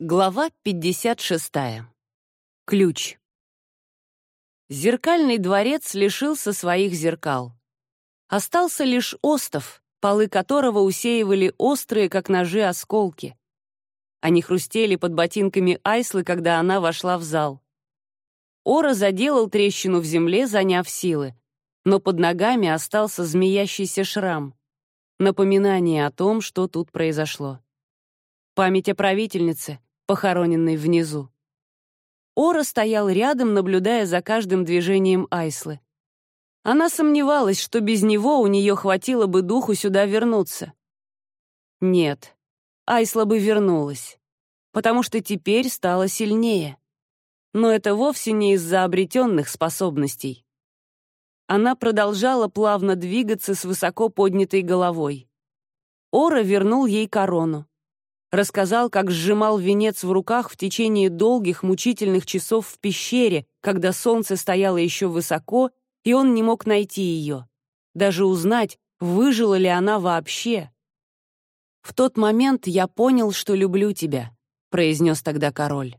Глава 56. Ключ. Зеркальный дворец лишился своих зеркал. Остался лишь остов, полы которого усеивали острые, как ножи, осколки. Они хрустели под ботинками Айслы, когда она вошла в зал. Ора заделал трещину в земле, заняв силы, но под ногами остался змеящийся шрам. Напоминание о том, что тут произошло. Память о правительнице — похороненный внизу. Ора стоял рядом, наблюдая за каждым движением Айслы. Она сомневалась, что без него у нее хватило бы духу сюда вернуться. Нет, Айсла бы вернулась, потому что теперь стала сильнее. Но это вовсе не из-за обретенных способностей. Она продолжала плавно двигаться с высоко поднятой головой. Ора вернул ей корону рассказал, как сжимал венец в руках в течение долгих мучительных часов в пещере, когда солнце стояло еще высоко, и он не мог найти ее, даже узнать, выжила ли она вообще. «В тот момент я понял, что люблю тебя», — произнес тогда король.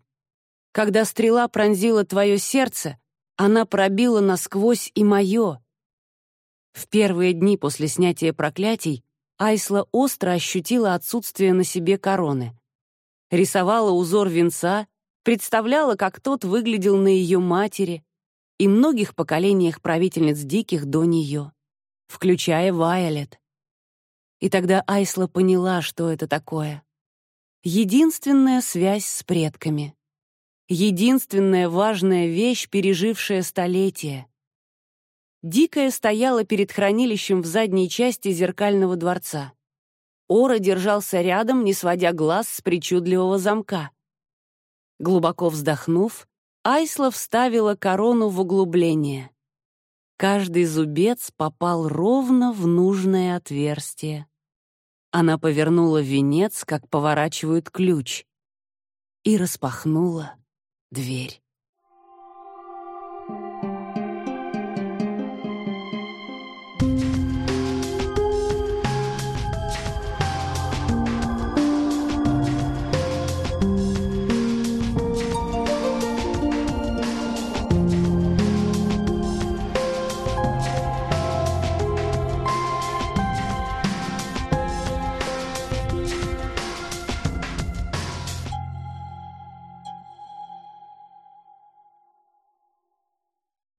«Когда стрела пронзила твое сердце, она пробила насквозь и мое». В первые дни после снятия проклятий Айсла остро ощутила отсутствие на себе короны. Рисовала узор венца, представляла, как тот выглядел на ее матери и многих поколениях правительниц диких до нее, включая Вайолет. И тогда Айсла поняла, что это такое. Единственная связь с предками. Единственная важная вещь, пережившая столетия. Дикая стояла перед хранилищем в задней части зеркального дворца. Ора держался рядом, не сводя глаз с причудливого замка. Глубоко вздохнув, Айсла вставила корону в углубление. Каждый зубец попал ровно в нужное отверстие. Она повернула венец, как поворачивают ключ, и распахнула дверь.